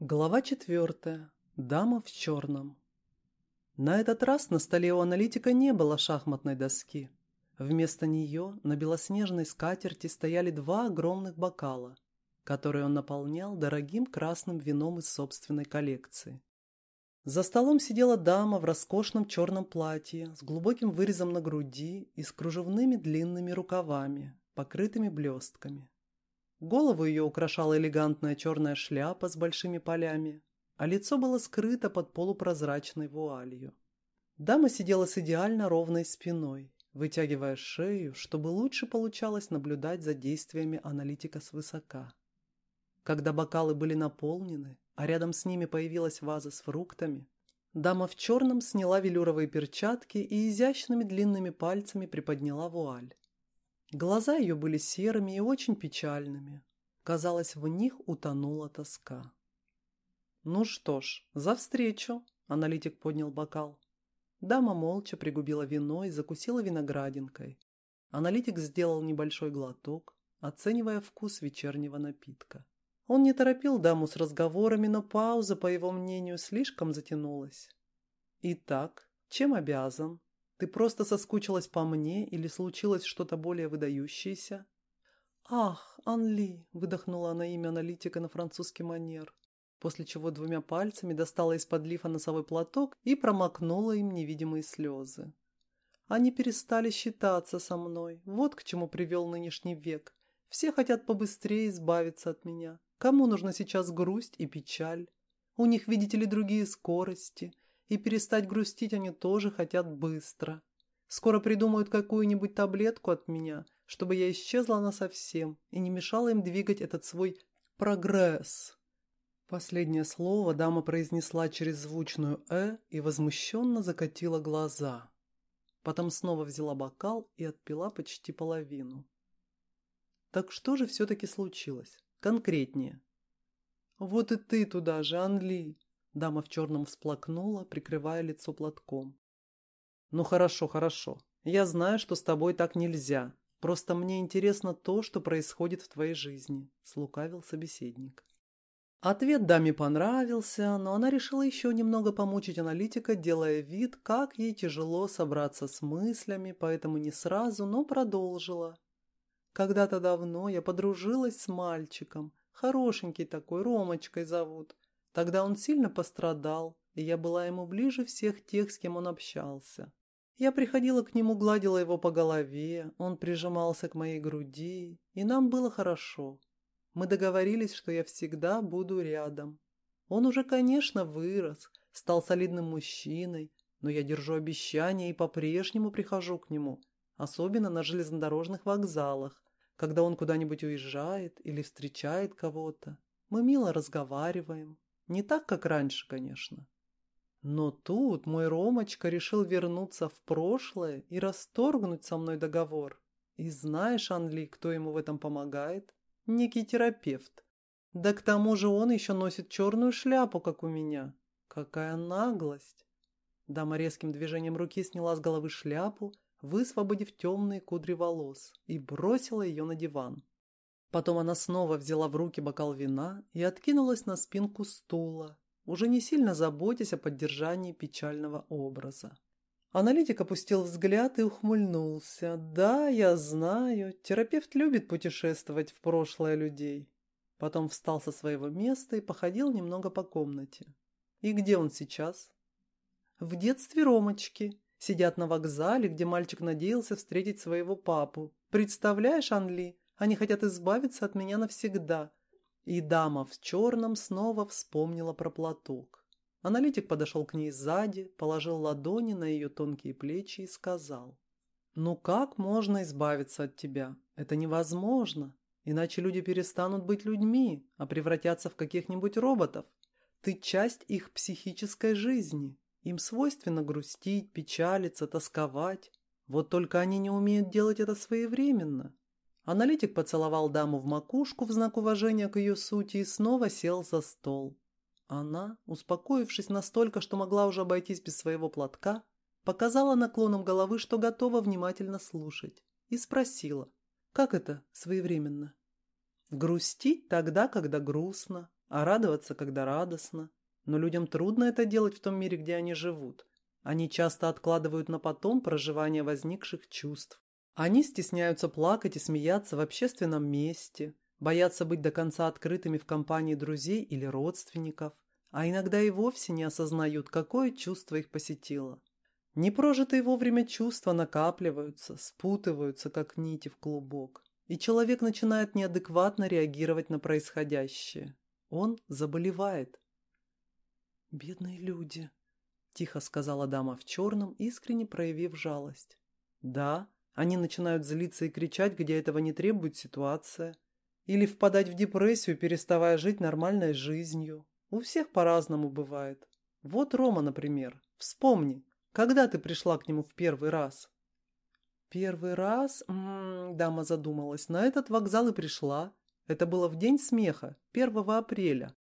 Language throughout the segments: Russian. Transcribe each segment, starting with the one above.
Глава четвертая. Дама в черном. На этот раз на столе у аналитика не было шахматной доски. Вместо нее на белоснежной скатерти стояли два огромных бокала, которые он наполнял дорогим красным вином из собственной коллекции. За столом сидела дама в роскошном черном платье с глубоким вырезом на груди и с кружевными длинными рукавами, покрытыми блестками. Голову ее украшала элегантная черная шляпа с большими полями, а лицо было скрыто под полупрозрачной вуалью. Дама сидела с идеально ровной спиной, вытягивая шею, чтобы лучше получалось наблюдать за действиями аналитика свысока. Когда бокалы были наполнены, а рядом с ними появилась ваза с фруктами, дама в черном сняла велюровые перчатки и изящными длинными пальцами приподняла вуаль. Глаза ее были серыми и очень печальными. Казалось, в них утонула тоска. «Ну что ж, за встречу!» – аналитик поднял бокал. Дама молча пригубила вино и закусила виноградинкой. Аналитик сделал небольшой глоток, оценивая вкус вечернего напитка. Он не торопил даму с разговорами, но пауза, по его мнению, слишком затянулась. «Итак, чем обязан?» Ты просто соскучилась по мне или случилось что-то более выдающееся?» «Ах, Анли!» – выдохнула она имя аналитика на французский манер, после чего двумя пальцами достала из-под лифа носовой платок и промокнула им невидимые слезы. Они перестали считаться со мной. Вот к чему привел нынешний век. Все хотят побыстрее избавиться от меня. Кому нужна сейчас грусть и печаль? У них, видите ли, другие скорости – и перестать грустить они тоже хотят быстро. Скоро придумают какую-нибудь таблетку от меня, чтобы я исчезла насовсем и не мешала им двигать этот свой прогресс. Последнее слово дама произнесла через звучную «э» и возмущенно закатила глаза. Потом снова взяла бокал и отпила почти половину. Так что же все-таки случилось? Конкретнее. Вот и ты туда же, Анли. Дама в черном всплакнула, прикрывая лицо платком. «Ну хорошо, хорошо. Я знаю, что с тобой так нельзя. Просто мне интересно то, что происходит в твоей жизни», — слукавил собеседник. Ответ даме понравился, но она решила еще немного помучить аналитика, делая вид, как ей тяжело собраться с мыслями, поэтому не сразу, но продолжила. Когда-то давно я подружилась с мальчиком. Хорошенький такой, Ромочкой зовут. Тогда он сильно пострадал, и я была ему ближе всех тех, с кем он общался. Я приходила к нему, гладила его по голове, он прижимался к моей груди, и нам было хорошо. Мы договорились, что я всегда буду рядом. Он уже, конечно, вырос, стал солидным мужчиной, но я держу обещания и по-прежнему прихожу к нему, особенно на железнодорожных вокзалах, когда он куда-нибудь уезжает или встречает кого-то. Мы мило разговариваем, не так, как раньше, конечно. Но тут мой Ромочка решил вернуться в прошлое и расторгнуть со мной договор. И знаешь, Анли, кто ему в этом помогает? Некий терапевт. Да к тому же он еще носит черную шляпу, как у меня. Какая наглость! Дама резким движением руки сняла с головы шляпу, высвободив темные кудри волос, и бросила ее на диван. Потом она снова взяла в руки бокал вина и откинулась на спинку стула, уже не сильно заботясь о поддержании печального образа. Аналитик опустил взгляд и ухмыльнулся. «Да, я знаю, терапевт любит путешествовать в прошлое людей». Потом встал со своего места и походил немного по комнате. «И где он сейчас?» «В детстве Ромочки. Сидят на вокзале, где мальчик надеялся встретить своего папу. Представляешь, Анли, они хотят избавиться от меня навсегда. И дама в черном снова вспомнила про платок. Аналитик подошел к ней сзади, положил ладони на ее тонкие плечи и сказал. «Ну как можно избавиться от тебя? Это невозможно. Иначе люди перестанут быть людьми, а превратятся в каких-нибудь роботов. Ты часть их психической жизни. Им свойственно грустить, печалиться, тосковать. Вот только они не умеют делать это своевременно. Аналитик поцеловал даму в макушку в знак уважения к ее сути и снова сел за стол. Она, успокоившись настолько, что могла уже обойтись без своего платка, показала наклоном головы, что готова внимательно слушать, и спросила, как это своевременно? Грустить тогда, когда грустно, а радоваться, когда радостно. Но людям трудно это делать в том мире, где они живут. Они часто откладывают на потом проживание возникших чувств. Они стесняются плакать и смеяться в общественном месте, боятся быть до конца открытыми в компании друзей или родственников, а иногда и вовсе не осознают, какое чувство их посетило. Непрожитые вовремя чувства накапливаются, спутываются, как нити в клубок, и человек начинает неадекватно реагировать на происходящее. Он заболевает. «Бедные люди», — тихо сказала дама в черном, искренне проявив жалость. «Да, они начинают злиться и кричать, где этого не требует ситуация, или впадать в депрессию, переставая жить нормальной жизнью. У всех по-разному бывает. Вот Рома, например. Вспомни, когда ты пришла к нему в первый раз? Первый раз, М -м, дама задумалась, на этот вокзал и пришла. Это было в день смеха, 1 апреля.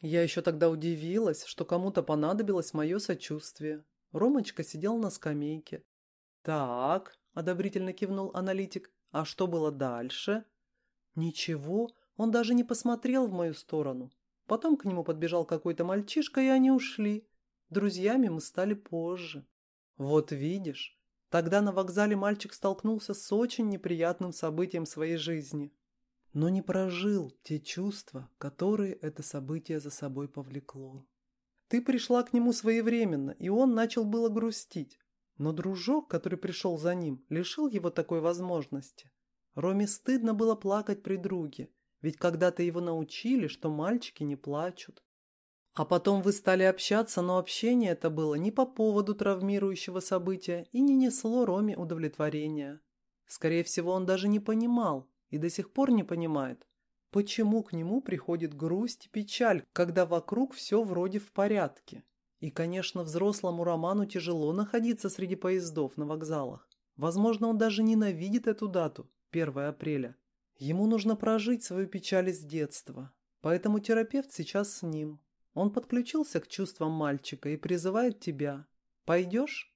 Я еще тогда удивилась, что кому-то понадобилось мое сочувствие. Ромочка сидел на скамейке. «Так», — одобрительно кивнул аналитик, — «а что было дальше?» «Ничего, он даже не посмотрел в мою сторону. Потом к нему подбежал какой-то мальчишка, и они ушли. Друзьями мы стали позже». Вот видишь, тогда на вокзале мальчик столкнулся с очень неприятным событием своей жизни, но не прожил те чувства, которые это событие за собой повлекло. Ты пришла к нему своевременно, и он начал было грустить, но дружок, который пришел за ним, лишил его такой возможности. Роме стыдно было плакать при друге, ведь когда-то его научили, что мальчики не плачут. А потом вы стали общаться, но общение это было не по поводу травмирующего события и не несло Роме удовлетворения. Скорее всего, он даже не понимал и до сих пор не понимает, почему к нему приходит грусть и печаль, когда вокруг все вроде в порядке. И, конечно, взрослому Роману тяжело находиться среди поездов на вокзалах. Возможно, он даже ненавидит эту дату, 1 апреля. Ему нужно прожить свою печаль с детства. Поэтому терапевт сейчас с ним, он подключился к чувствам мальчика и призывает тебя. Пойдешь?»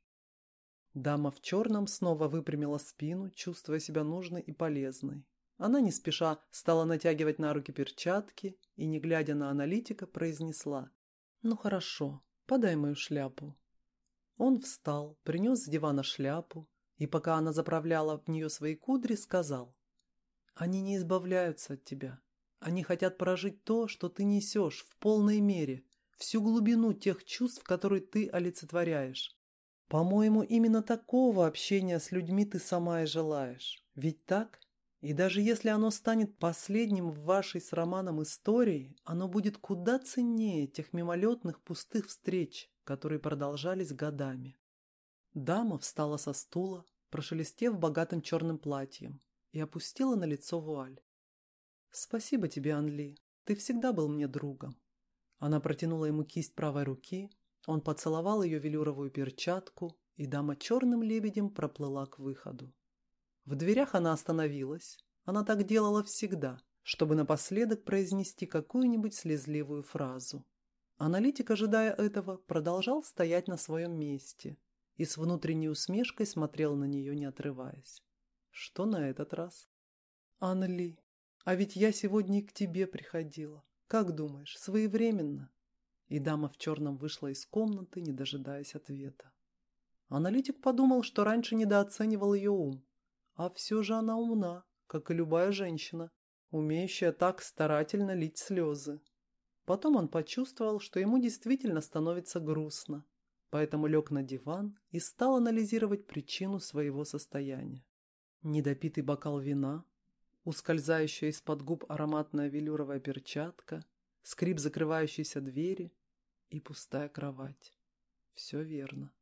Дама в черном снова выпрямила спину, чувствуя себя нужной и полезной. Она не спеша стала натягивать на руки перчатки и, не глядя на аналитика, произнесла «Ну хорошо, подай мою шляпу». Он встал, принес с дивана шляпу, и пока она заправляла в нее свои кудри, сказал «Они не избавляются от тебя. Они хотят прожить то, что ты несешь, в полной мере, всю глубину тех чувств, которые ты олицетворяешь. По-моему, именно такого общения с людьми ты сама и желаешь. Ведь так? И даже если оно станет последним в вашей с Романом истории, оно будет куда ценнее тех мимолетных пустых встреч, которые продолжались годами. Дама встала со стула, прошелестев богатым черным платьем, и опустила на лицо вуаль. «Спасибо тебе, Анли. Ты всегда был мне другом». Она протянула ему кисть правой руки, он поцеловал ее велюровую перчатку, и дама черным лебедем проплыла к выходу. В дверях она остановилась. Она так делала всегда, чтобы напоследок произнести какую-нибудь слезливую фразу. Аналитик, ожидая этого, продолжал стоять на своем месте и с внутренней усмешкой смотрел на нее, не отрываясь. Что на этот раз? «Анли, а ведь я сегодня и к тебе приходила. Как думаешь, своевременно?» И дама в черном вышла из комнаты, не дожидаясь ответа. Аналитик подумал, что раньше недооценивал ее ум. А все же она умна, как и любая женщина, умеющая так старательно лить слезы. Потом он почувствовал, что ему действительно становится грустно, поэтому лег на диван и стал анализировать причину своего состояния. Недопитый бокал вина, ускользающая из-под губ ароматная велюровая перчатка, скрип закрывающейся двери и пустая кровать. Все верно.